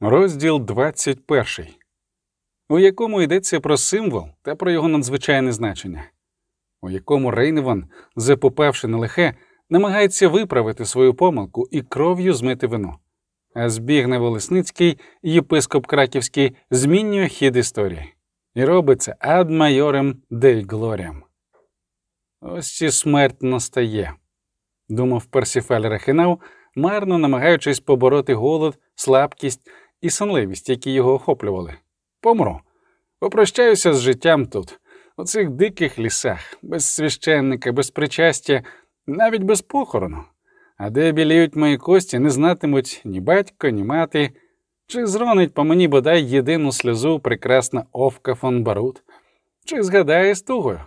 Розділ 21, у якому йдеться про символ та про його надзвичайне значення, у якому Рейневан, запопавши на лихе, намагається виправити свою помилку і кров'ю змити вину. А збігне Волесницький, єпископ Краківський, змінює хід історії і робиться ад майорем дей глоріям. Ось і смерть настає, думав Персіфаль Рахинав, марно намагаючись побороти голод, слабкість і сонливість, які його охоплювали. Помру. Попрощаюся з життям тут, у цих диких лісах, без священника, без причастя, навіть без похорону. А де біліють мої кості, не знатимуть ні батько, ні мати, чи зронить по мені бодай єдину сльозу прекрасна Овка фон Барут, чи згадає з тугою.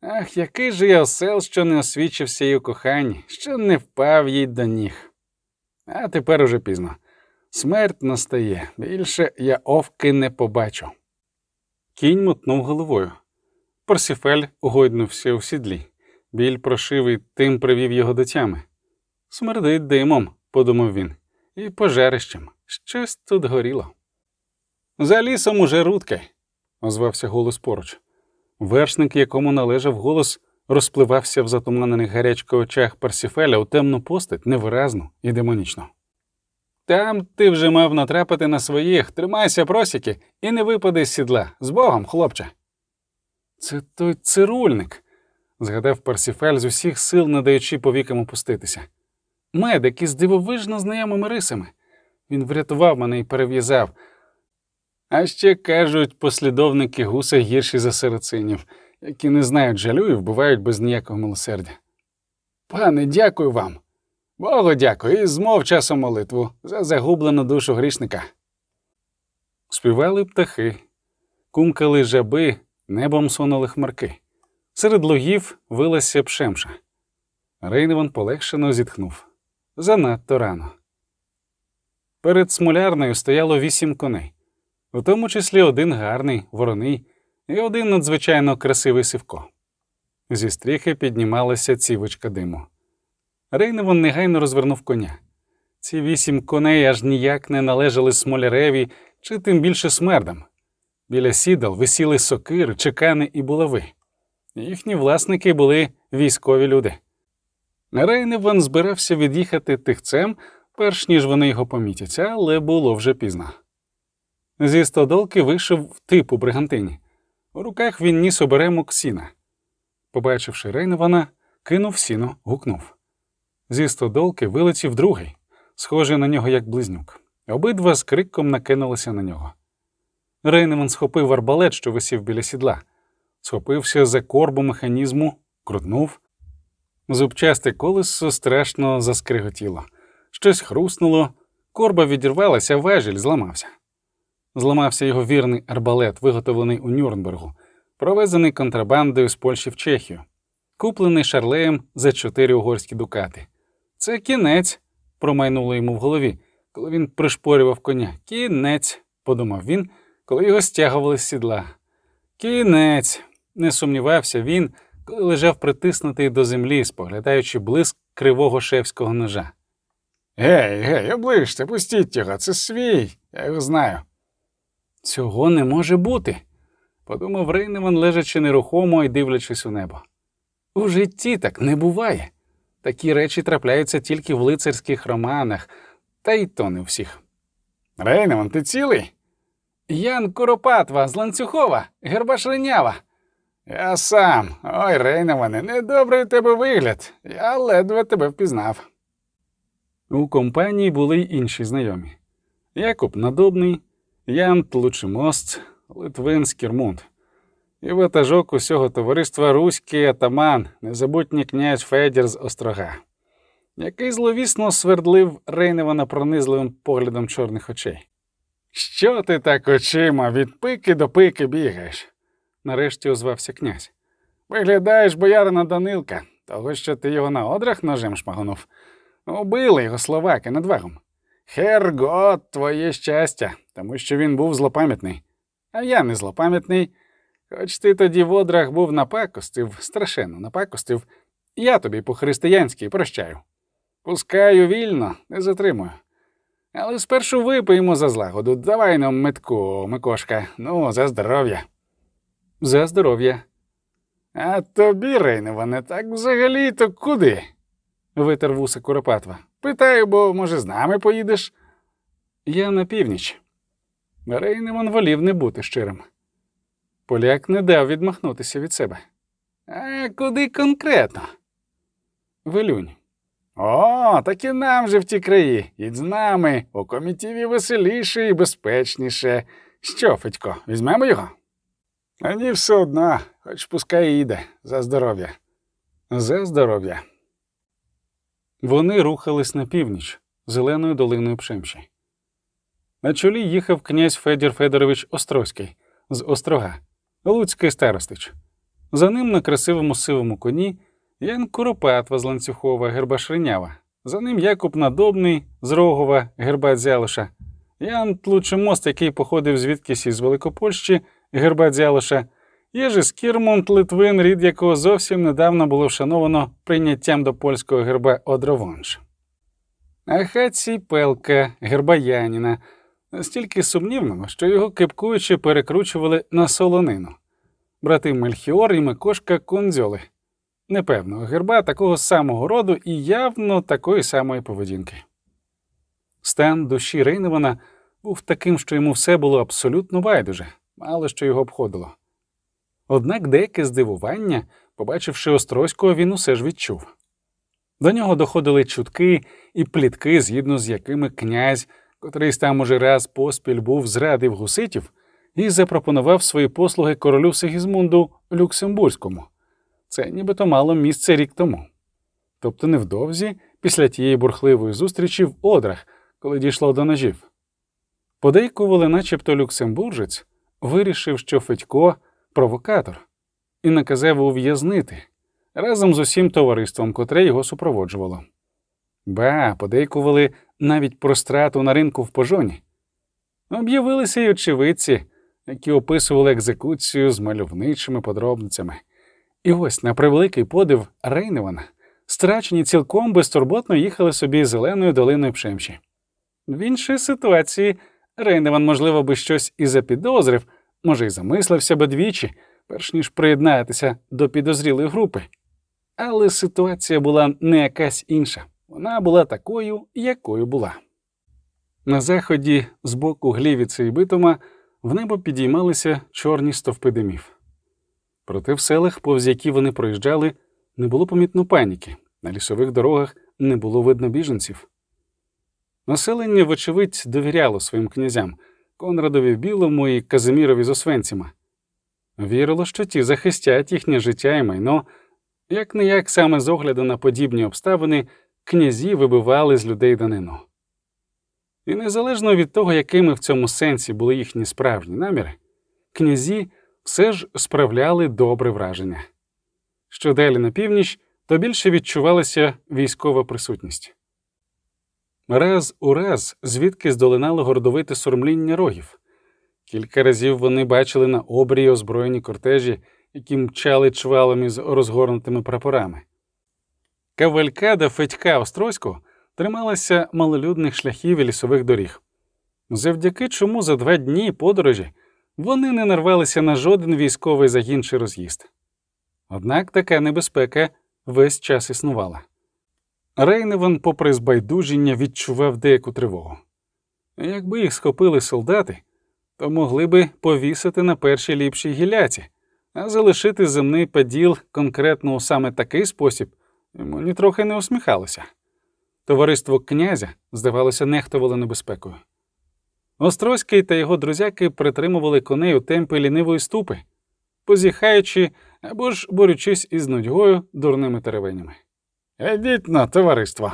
Ах, який же я осел, що не освічився її коханні, що не впав їй до ніг. А тепер уже пізно. Смерть настає, більше я овки не побачу. Кінь мотнув головою. Парсіфель угойднувся у сідлі. Біль прошивий тим привів його до тями. Смердить димом, подумав він, і пожерищем. Щось тут горіло. За лісом уже рудки, озвався голос поруч. Вершник, якому належав голос, розпливався в затуманених гарячко очах Парсіфеля у темну постать невиразну і демонічну. Там ти вже мав натрапити на своїх, тримайся, просіки, і не випади з сідла. З Богом, хлопче. Це той цирульник, згадав Парсіфель з усіх сил, надаючи повікам опуститися. Медик із дивовижно знайомими рисами. Він врятував мене і перев'язав. А ще кажуть, послідовники гуса гірші за сарацинів, які не знають жалю і вбивають без ніякого милосердя. Пане, дякую вам. Богу дякую і змов часом молитву за загублену душу грішника. Співали птахи, кумкали жаби, небом сунули хмарки. Серед лугів вилася пшемша. Рейневан полегшено зітхнув. Занадто рано. Перед смолярною стояло вісім коней, у тому числі один гарний, вороний і один надзвичайно красивий сивко. Зі стріхи піднімалася цівочка диму. Рейневон негайно розвернув коня. Ці вісім коней аж ніяк не належали смоляреві чи тим більше смердам. Біля сідал висіли сокири, чекани і булави. Їхні власники були військові люди. Рейневан збирався від'їхати тихцем, перш ніж вони його помітять, але було вже пізно. Зі стодолки вийшов тип у бригантині. У руках він ніс оберемок сіна. Побачивши Рейневана, кинув сіно, гукнув. Зі стодолки вилетів другий, схожий на нього як близнюк. Обидва з криком накинулися на нього. Рейнеман схопив арбалет, що висів біля сідла, схопився за корбу механізму, крутнув. Зубчасте колесо страшно заскриготіло. Щось хруснуло, корба відірвалася, важіль зламався. Зламався його вірний арбалет, виготовлений у Нюрнбергу, провезений контрабандою з Польщі в Чехію, куплений шарлеєм за чотири угорські дукати. Це кінець, промайнуло йому в голові, коли він пришпорював коня. Кінець, подумав він, коли його стягували з сідла. Кінець, не сумнівався він, коли лежав притиснутий до землі, споглядаючи блиск кривого шефського ножа. Гей, гей, оближте, пустіть його, це свій, я його знаю. Цього не може бути, подумав Рейневан, лежачи нерухомо і дивлячись у небо. У житті так не буває. Такі речі трапляються тільки в лицарських романах, та й то не всіх. Рейневан, ти цілий? Ян Куропатва з ланцюхова, Гербашренява. Я сам. Ой, Рейневане, недобрий у тебе вигляд. Я ледве тебе впізнав. У компанії були й інші знайомі Якуб Надобний, Ян Тлучимост, Литвин Скірмунд. І ватажок усього товариства Руський атаман, незабутній князь Федір з Острога, який зловісно свердлив Рейневана пронизливим поглядом чорних очей. Що ти так очима від пики до пики бігаєш? нарешті озвався князь. Виглядаєш, боярина Данилка, того, що ти його на одрах ножем шмагонув. Убили його словаки над вагом. Хергот, твоє щастя, тому що він був злопам'ятний. А я не злопам'ятний. Хоч ти тоді в одрах був напакостив, страшенно напакостив, я тобі по-християнськи прощаю. Пускаю вільно, не затримую. Але спершу випиємо за злагоду. Давай нам метку, Микошка. Ну, за здоров'я. За здоров'я. А тобі, Рейневане, так взагалі то куди? витер вуса Куропатва. Питаю, бо, може, з нами поїдеш? Я на північ. Рейневан волів не бути щирим. Поляк не дав відмахнутися від себе. А куди конкретно? Вилюнь. О, так і нам же в ті краї. Ідь з нами. У комітіві веселіше і безпечніше. Що, Федько, візьмемо його? Мені все одно, хоч пускай їде за здоров'я. За здоров'я. Вони рухались на північ, зеленою долиною Пшемші. На чолі їхав князь Федір Федорович Острозький з Острога, Луцький старостич. За ним на красивому сивому коні Ян Куропатва з ланцюхова герба Шринява. За ним Якуб Надобний з Рогова, герба Дзялоша, Ян Тлучемост, який походив звідкись із Великопольщі, герба Дзялоша, Єжи Скірмонт Литвин, рід якого зовсім недавно було вшановано прийняттям до польського герба Одровонж. Ахацій Пелка, герба Яніна, настільки сумнівного, що його кипкуючи перекручували на солонину. Брати Мельхіор і Микошка Кундзьоли. Непевного герба такого самого роду і явно такої самої поведінки. Стан душі Рейневана був таким, що йому все було абсолютно байдуже, мало що його обходило. Однак деяке здивування, побачивши Острозького, він усе ж відчув. До нього доходили чутки і плітки, згідно з якими князь, котрий там уже раз поспіль був зрадив гуситів, і запропонував свої послуги королю Сигізмунду Люксембурзькому. Це нібито мало місце рік тому. Тобто невдовзі, після тієї бурхливої зустрічі в одрах, коли дійшло до ножів. Подейкували, начебто люксембуржець, вирішив, що Федько провокатор, і наказав ув'язнити разом з усім товариством, котре його супроводжувало. Ба, подейкували навіть про страту на ринку в пожоні. Об'явилися й очевидці, які описували екзекуцію з мальовничими подробницями. І ось, на превеликий подив Рейневана, страчені цілком безтурботно їхали собі зеленою долиною пшемші. В іншій ситуації Рейневан, можливо, би щось і запідозрив, може, й замислився би двічі, перш ніж приєднатися до підозрілої групи. Але ситуація була не якась інша, вона була такою, якою була. На заході, з боку Глівіці і Битома, в небо підіймалися чорні стовпи димів. Проте в селах, повз які вони проїжджали, не було помітно паніки, на лісових дорогах не було видно біженців. Населення, вочевидь, довіряло своїм князям Конрадові Білому і Казимірові з Освенціма. Вірило, що ті захистять їхнє життя і майно, як не як саме з огляду на подібні обставини князі вибивали з людей данину. І незалежно від того, якими в цьому сенсі були їхні справжні наміри, князі все ж справляли добре враження. Що далі на північ, то більше відчувалася військова присутність. Раз у раз звідки здолинало гордовите сурмління рогів. Кілька разів вони бачили на обрії озброєні кортежі, які мчали чвалом із розгорнутими прапорами. Кавалькада Федька Острозького трималася малолюдних шляхів і лісових доріг, завдяки чому за два дні подорожі вони не нарвалися на жоден військовий загін чи роз'їзд. Однак така небезпека весь час існувала. Рейневан, попри збайдужіння, відчував деяку тривогу. Якби їх схопили солдати, то могли би повісити на першій ліпшій гіляці, а залишити земний поділ конкретно у саме такий спосіб йому нітрохи не усміхалося. Товариство князя, здавалося, нехтувало небезпекою. Острозький та його друзяки притримували коней у темпі лінивої ступи, позіхаючи або ж борючись із нудьгою дурними теревенями. Ідіть на товариство.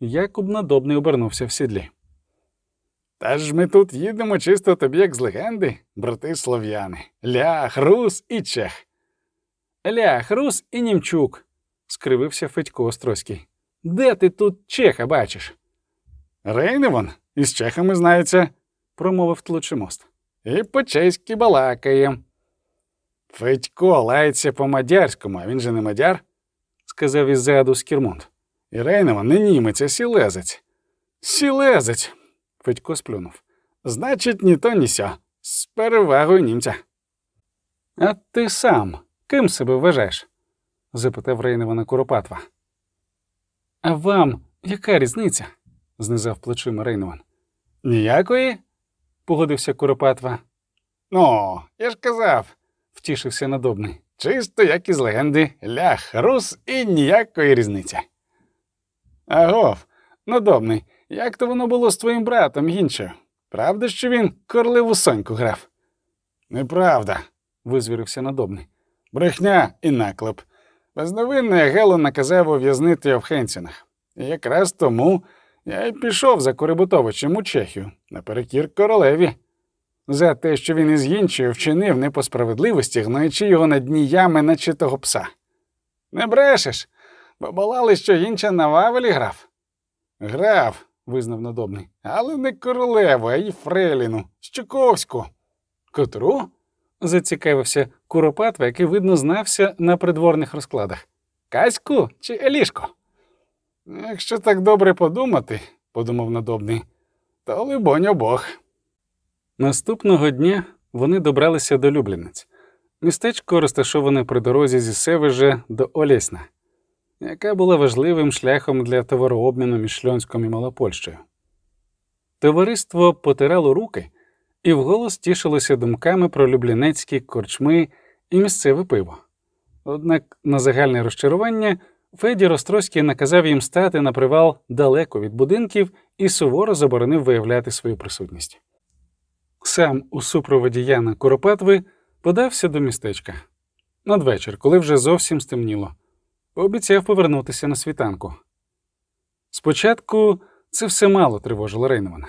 Якуб надобний обернувся в сідлі. Та ж ми тут їдемо чисто тобі, як з легенди, брати слов'яни, лях, рус і чех. Лях, рус і німчук, скривився Федько Острозький. Де ти тут чеха бачиш? Рейневон із чехами знається, промовив тлучимост. І по чеськи балакає. Федько лається по мадярському, а він же не мадяр, сказав іззаду Скірмонт. І Рейневон не німець, а сілезець. Сілезець. Федько сплюнув. Значить, ні то, ні сьо. З перевагою німця. А ти сам ким себе вважаєш? Запитав Рейневана Куропатва. А вам яка різниця? знизав плечима Рейневан. Ніякої? погодився Куропатва. Ну, я ж казав, втішився надобний. Чисто, як із легенди, лях, рус і ніякої різниці. Агов, надобний, як то воно було з твоїм братом Гінчею? Правда, що він корливу соньку грав? Неправда, визвірився надобний. Брехня і наклеп. Безновинний Гело наказав ув'язнити в Хенцінах. І якраз тому я й пішов за Корибутовичем у Чехію наперекір королеві. За те, що він із Гінчею вчинив не по справедливості, гноючи його на дні ями, наче того пса. Не брешеш, бо балали, що Гінча на Вавелі грав. Грав, визнав надобний, але не королеву, а й Фреліну, Щуковську. Котру? зацікавився Куропатва, який, видно, знався на придворних розкладах. Каську чи Елішко? Якщо так добре подумати, подумав надобний, то либонь обох. Наступного дня вони добралися до Люблінець, містечко розташоване при дорозі зі Севежа до Олєсна, яка була важливим шляхом для товарообміну між Шльонськом і Малопольщею. Товариство потирало руки і вголос тішилося думками про люблінецькі корчми і місцеве пиво. Однак на загальне розчарування Феді Ростройський наказав їм стати на привал далеко від будинків і суворо заборонив виявляти свою присутність. Сам у супроводі Яна Куропатви подався до містечка. Надвечір, коли вже зовсім стемніло, обіцяв повернутися на світанку. Спочатку це все мало тривожило Рейневана.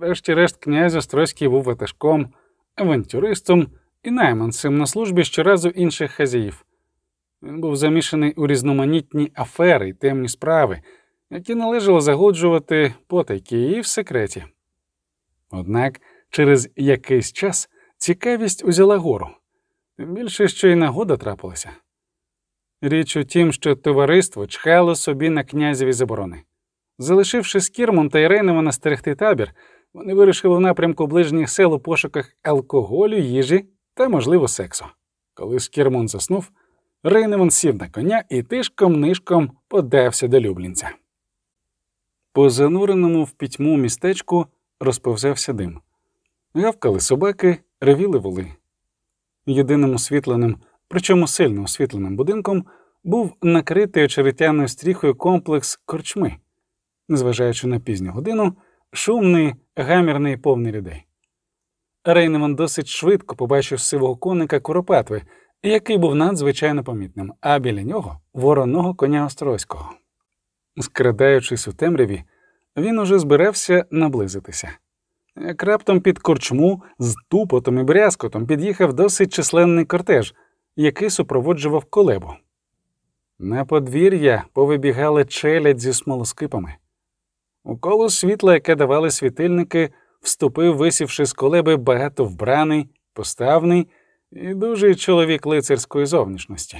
Врешті-решт, князь Острозький був ватажком, авантюристом і найманцем на службі щоразу інших хазяїв. Він був замішаний у різноманітні афери й темні справи, які належало загоджувати потайки і в секреті. Однак через якийсь час цікавість узяла гору, тим більше, що й нагода трапилася. Річ у тім, що товариство чхало собі на князеві заборони. Залишивши Скірмон та Ірейнова стерегти табір, вони вирішили в напрямку ближніх сел у пошуках алкоголю, їжі та, можливо, сексу. Коли Скірмон заснув, Рейневан сів на коня і тишком нишком подався до Люблінця. По зануреному в пітьму містечку розповзався дим. Гавкали собаки, ревіли воли. Єдиним освітленим, причому сильно освітленим будинком, був накритий очеретяною стріхою комплекс корчми, незважаючи на пізню годину, шумний, гамірний повний людей. Рейнеман досить швидко побачив сивого коника Куропатви, який був надзвичайно помітним, а біля нього вороного коня Острозького. Скрадаючись у темряві, він уже збирався наблизитися. Як раптом під корчму з тупотом і брязкотом під'їхав досить численний кортеж, який супроводжував колебу. На подвір'я повибігали челядь зі смолоскипами. У коло світла, яке давали світильники, вступив, висівши з колеби багато вбраний, поставний і дужий чоловік лицарської зовнішності.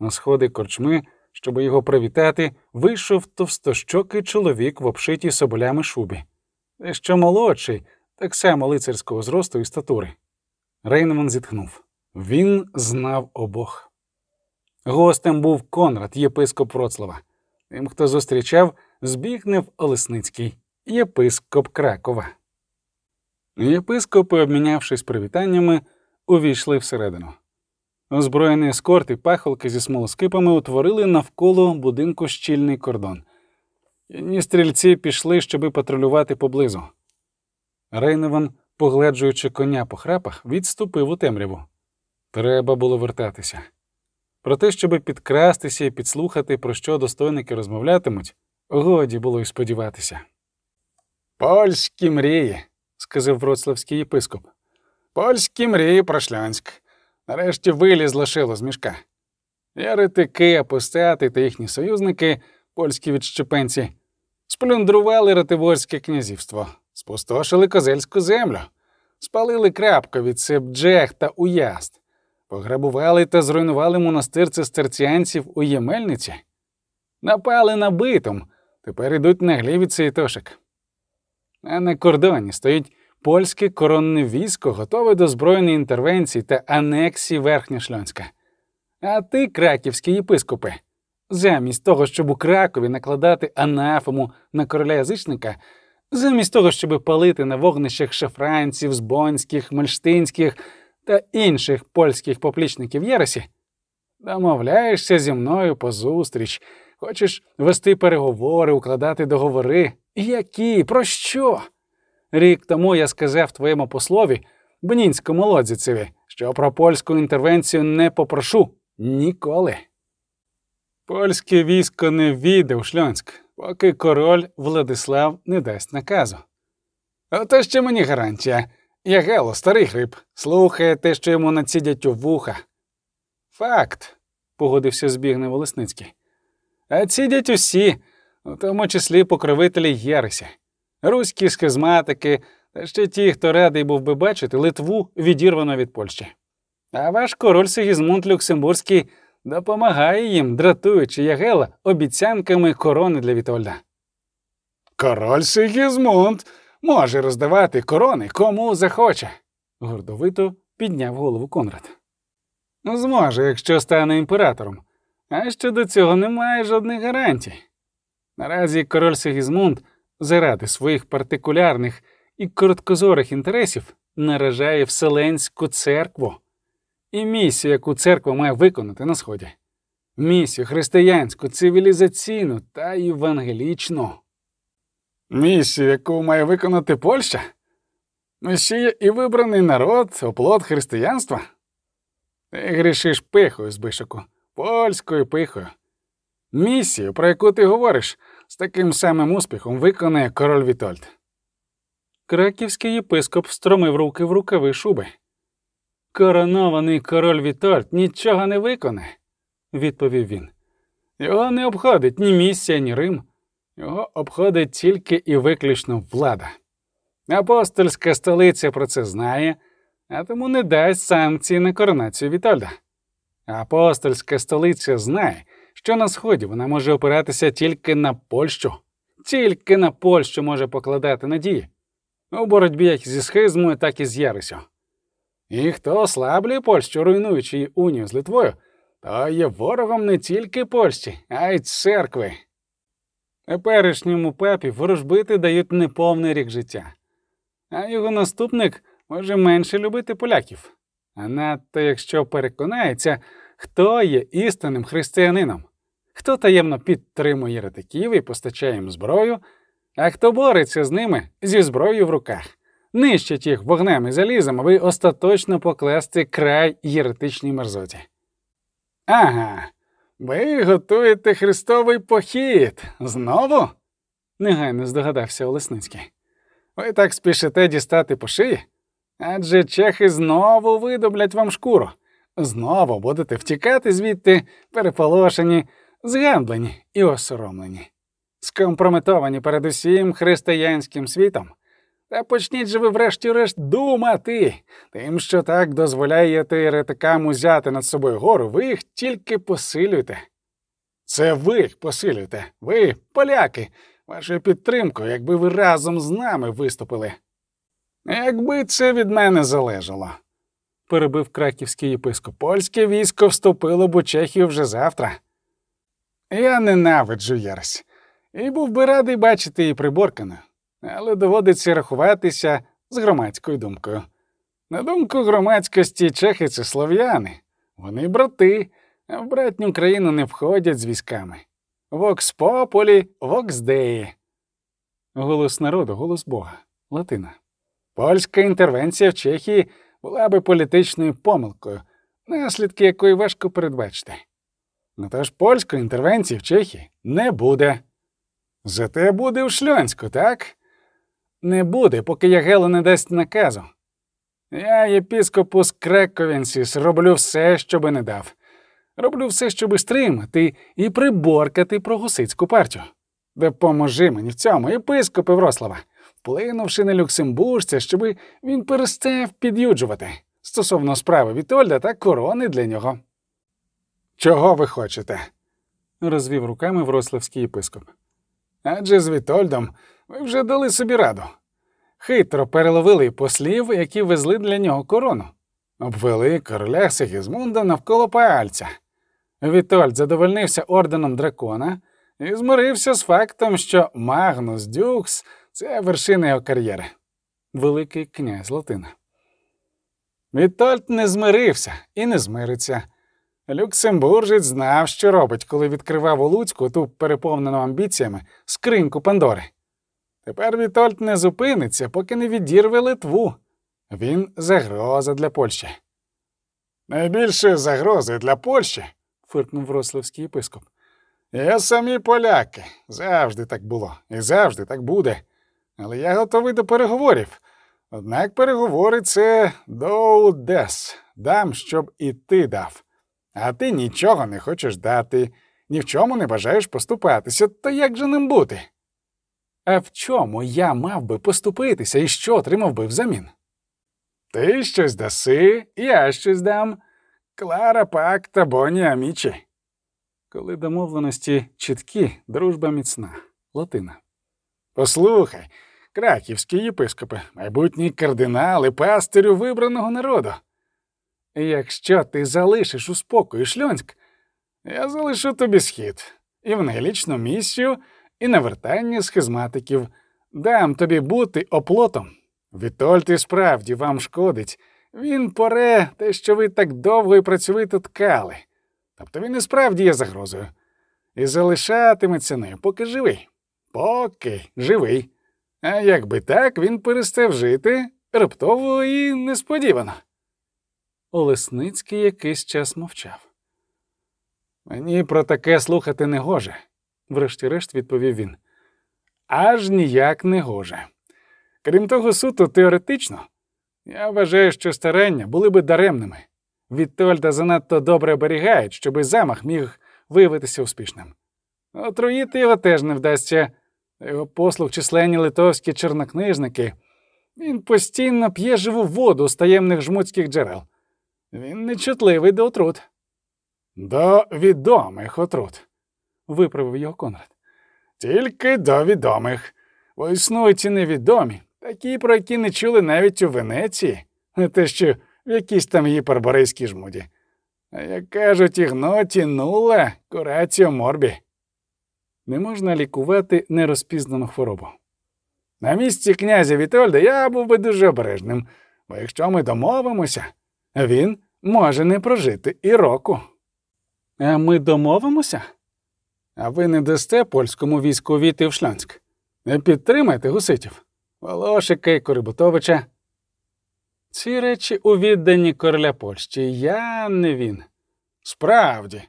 На сходи корчми, щоб його привітати, вийшов товстощокий чоловік в обшитій соболями шубі, дещо молодший, так само лицарського зросту і статури. Рейнман зітхнув. Він знав обох. Гостем був Конрад, єпископ Вроцлава. Тим, хто зустрічав, Збігнев Олесницький, єпископ Кракова. Єпископи, обмінявшись привітаннями, увійшли всередину. Озброєні ескорт і пахолки зі смолоскипами утворили навколо будинку щільний кордон. Ні стрільці пішли, щоби патрулювати поблизу. Рейневан, погледжуючи коня по храпах, відступив у темряву. Треба було вертатися. Про те, щоби підкрастися і підслухати, про що достойники розмовлятимуть, годі було й сподіватися. Польські мрії, сказав вроцлавський єпископ. Польські мрії про Шльонськ. Нарешті вилізло шило з мішка. Єретики, апостати та їхні союзники, польські відщепенці, сплюндрували Ративорське князівство, спустошили козельську землю, спалили Крапковіце, Бджех та Уязд, пограбували та зруйнували монастир цистерціанців у Ємельниці, напали на битом, тепер ідуть на глівіці і тошик. А на кордоні стоїть польське коронне військо, готове до збройної інтервенції та анексії Верхньошльонська. А ти, краківські єпископи, замість того, щоб у Кракові накладати анафему на короля язичника, замість того, щоб палити на вогнищах шафранців, збонських, мальштинських та інших польських поплічників Єресі, домовляєшся зі мною позустріч, хочеш вести переговори, укладати договори. Які? Про що? Рік тому я сказав твоєму послові, Бнінському лодзіцеві, що про польську інтервенцію не попрошу ніколи. Польське військо не війде у Шльонськ, поки король Владислав не дасть наказу. Ото ще мені гарантія. Ягело, старий гриб, слухає те, що йому націдять у вуха. Факт, погодився Збігнев Волесницький. А цідять усі, у тому числі покровителі Єресі, руські схизматики та ще ті, хто радий був би бачити Литву відірвано від Польщі. А ваш король Сигізмунд Люксембурзький допомагає їм, дратуючи Ягела обіцянками корони для Вітольда. Король Сигізмунд може роздавати корони кому захоче, гордовито підняв голову Конрад. Зможе, якщо стане імператором. А щодо цього немає жодних гарантій. Наразі король Сигізмунд заради своїх партикулярних і короткозорих інтересів наражає Вселенську церкву і місію, яку церква має виконати на Сході. Місію християнську, цивілізаційну та євангелічну. Місію, яку має виконати Польща? Месія і вибраний народ, оплот християнства? Ти грішиш пихою, Збишику, польською пихою. Місію, про яку ти говориш, з таким самим успіхом виконає король Вітольд. Краківський єпископ встромив руки в рукави шуби. Коронований король Вітольд нічого не виконає, відповів він. Його не обходить ні місія, ні Рим. Його обходить тільки і виключно влада. Апостольська столиця про це знає, а тому не дасть санкції на коронацію Вітольда. Апостольська столиця знає, що на сході вона може опиратися тільки на Польщу, тільки на Польщу може покладати надії у боротьбі як зі схизмою, так і з Єресю. І хто ослаблює Польщу, руйнуючи її унію з Литвою, то є ворогом не тільки Польщі, а й церкви. Теперішньому папі ворожбити дають неповний рік життя, а його наступник може менше любити поляків, а надто якщо переконається, хто є істинним християнином, хто таємно підтримує єретиків і постачає їм зброю, а хто бореться з ними зі зброєю в руках, нищить їх вогнем і залізом, аби остаточно покласти край єретичній мерзоті. Ага. Ви готуєте хрестовий похід знову? негайно здогадався Олесницький. Ви так спішите дістати по шиї? Адже чехи знову видоблять вам шкуру, знову будете втікати звідти, переполошені, згандлені і осоромлені, скомпрометовані перед усім християнським світом. Та почніть же ви врешті-решт думати, тим, що так дозволяєте еретикам узяти над собою гору, ви їх тільки посилюєте. Це ви їх посилюєте, ви, поляки, вашою підтримкою, якби ви разом з нами виступили. Якби це від мене залежало, перебив краківський єпископ, польське військо вступило б у Чехію вже завтра. Я ненавиджу Єресь, і був би радий бачити її приборканою але доводиться рахуватися з громадською думкою. На думку громадськості, чехи це слов'яни, вони брати, а в братню країну не входять з військами. Вокс пополі, вокс деї. Голос народу, голос Бога, Латина. Польська інтервенція в Чехії була би політичною помилкою, наслідки якої важко передбачити. Ну тож польської інтервенції в Чехії не буде. Зате буде у Шльонську, так? Не буде, поки Ягело не дасть наказу. Я, єпіскопус Крековінсіс, роблю все, щоби не дав. Роблю все, щоби стримати і приборкати прогусицьку партію. Допоможи мені в цьому, єпископи Врослава, вплинувши на люксембуржця, щоби він перестав під'юджувати стосовно справи Вітольда та корони для нього. Чого ви хочете? розвів руками Врославський єпископ. Адже з Вітольдом ви вже дали собі раду. хитро переловили послів, які везли для нього корону, обвели короля Сигізмунда навколо пальця. Вітольд задовольнився орденом дракона і змирився з фактом, що Магнус Дюкс це вершина його кар'єри. Великий князь Латина. Вітольд не змирився і не змириться. Люксембуржець знав, що робить, коли відкривав у Луцьку ту переповнену амбіціями скриньку Пандори. Тепер Вітольд не зупиниться, поки не відірве Литву. Він загроза для Польщі. Найбільше загрози для Польщі, фиркнув Врославський єпископ. Є самі поляки. Завжди так було і завжди так буде. Але я готовий до переговорів. Однак переговори це доудес. Дам, щоб і ти дав. А ти нічого не хочеш дати, ні в чому не бажаєш поступатися, то як же ним бути? А в чому я мав би поступитися і що отримав би взамін? Ти щось даси, я щось дам. Клара пакта боні амічі. Коли домовленості чіткі, дружба міцна, латина. Послухай, краківські єпископи, майбутні кардинали, пастирю вибраного народу. Якщо ти залишиш у спокої шльонськ, я залишу тобі схід, євангелічну місію і навертання схизматиків, дам тобі бути оплотом. Вітольд і справді вам шкодить. Він поре те, що ви так довго і працьовито ткали. Тобто він і справді є загрозою. І залишатиметься нею, поки живий. Поки живий. А якби так, він перестав жити раптово і несподівано. Олесницький якийсь час мовчав. Мені про таке слухати не гоже, врешті-решт відповів він. Аж ніяк не гоже. Крім того, суто теоретично, я вважаю, що старання були би даремними. Вітольда занадто добре оберігають, щоби замах міг виявитися успішним. Отруїти його теж не вдасться. Його послуг численні литовські чорнокнижники. Він постійно п'є живу воду з таємних жмутських джерел. Він нечутливий до отрут. До відомих отрут, виправив його Конрад. Тільки до відомих, бо існують і невідомі, такі, про які не чули навіть у Венеції, не те, що в якійсь там її парборейській жмуді. А як кажуть, ігноті нула кураціо морбі. Не можна лікувати нерозпізнану хворобу. На місці князя Вітольда я був би дуже обережним, бо якщо ми домовимося, він може не прожити і року. А ми домовимося? А ви не дасте польському війську війти в Шлянськ? Не підтримайте гуситів, Волошика і Корибутовича. Ці речі у відданні короля Польщі, я не він. Справді,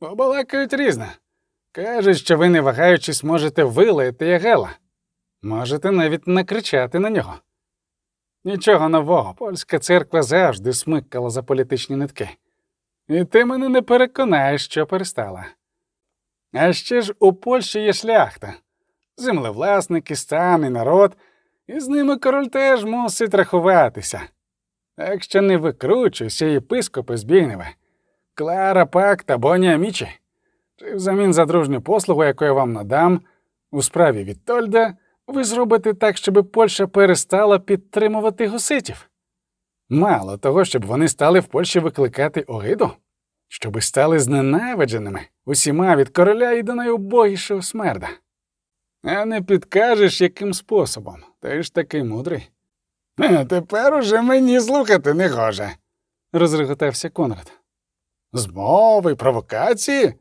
бо балакають різне. Кажуть, що ви, не вагаючись, можете вилаяти Ягела. Можете навіть накричати на нього. Нічого нового, польська церква завжди смикала за політичні нитки. І ти мене не переконаєш, що перестала. А ще ж у Польщі є шляхта, землевласники, стан і народ, і з ними король теж мусить рахуватися. Так що не викручуйся, єпископи Збігневе, Клара Пак та Боня Мічі. Чи взамін за дружню послугу, яку я вам надам, у справі Вітольда, ви зробите так, щоб Польща перестала підтримувати гуситів? Мало того, щоб вони стали в Польщі викликати огиду, щоби стали зненавидженими усіма від короля і до найубогішого смерда. А не підкажеш, яким способом, ти ж такий мудрий. Тепер уже мені слухати не гоже, розреготався Конрад. Змови, провокації?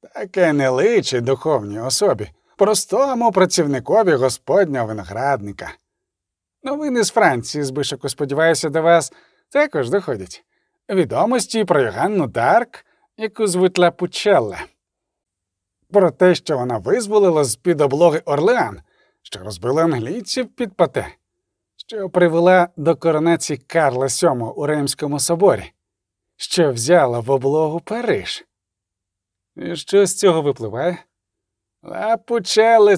Таке не личить духовній особі, простому працівникові господнього виноградника. Новини з Франції, збишаку, сподіваюся, до вас також доходять. Відомості про Йоганну Дарк, яку звуть Ла. Про те, що вона визволила з під облоги Орлеан, що розбила англійців під Пате, що привела до коронації Карла VII у Реймському соборі, що взяла в облогу Париж. І що з цього випливає? Ла –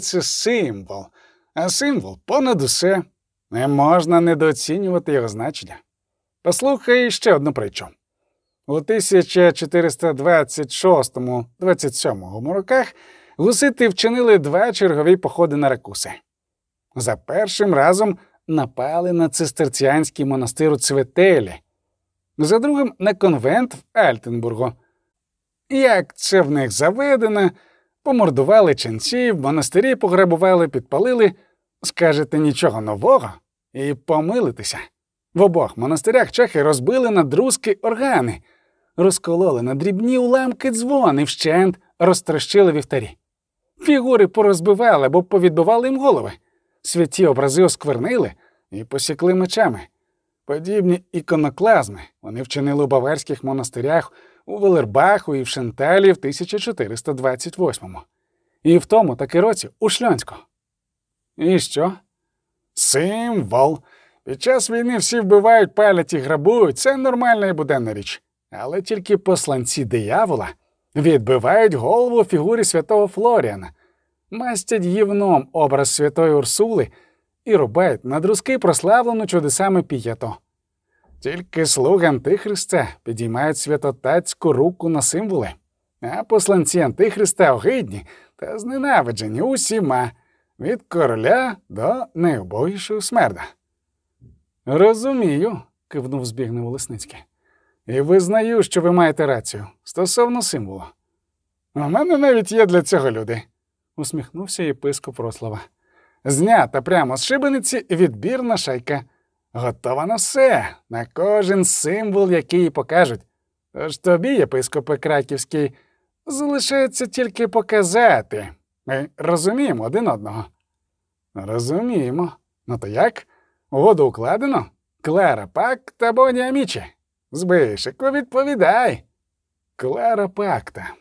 це символ, а символ понад усе. Не можна недооцінювати його значення. Послухай ще одну притчу. У 1426-27 роках гусити вчинили два чергові походи на ракуси. За першим разом напали на цистерціанський монастир у Цветелі, за другим на конвент в Альтенбургу. Як це в них заведено, помордували ченців, монастирі пограбували, підпалили, скажете нічого нового і помилитеся. В обох монастирях чехи розбили на друзки органи, розкололи на дрібні уламки дзвони, вщент розтрощили вівтарі. Фігури порозбивали або повідбивали їм голови, святі образи осквернили і посікли мечами. Подібні іконоклазми вони вчинили у баварських монастирях у Велербаху і в Шенталі в 1428-му. І в тому таки році у Шльонську. І що? Символ. Під час війни всі вбивають, палять і грабують, це нормальна і буденна річ. Але тільки посланці диявола відбивають голову фігурі святого Флоріана, мастять гівном образ святої Урсули і рубають на друзки прославлену чудесами піято. Тільки слуги Антихриста підіймають святотацьку руку на символи, а посланці Антихриста огидні та зненавиджені усіма від короля до найубогішого смерда. Розумію, кивнув збігнев Лесницький. І визнаю, що ви маєте рацію стосовно символу. У мене навіть є для цього люди, усміхнувся єпископ Рослава. Знята прямо з шибениці відбірна шайка. Готова на все, на кожен символ, який їй покажуть. Тож тобі, єпископе Краківський, залишається тільки показати. Ми розуміємо один одного. Розуміємо. Ну то як? Угоду укладено? Клара Пак та Боні Амічі. Збишику, відповідай. Клара Пакта.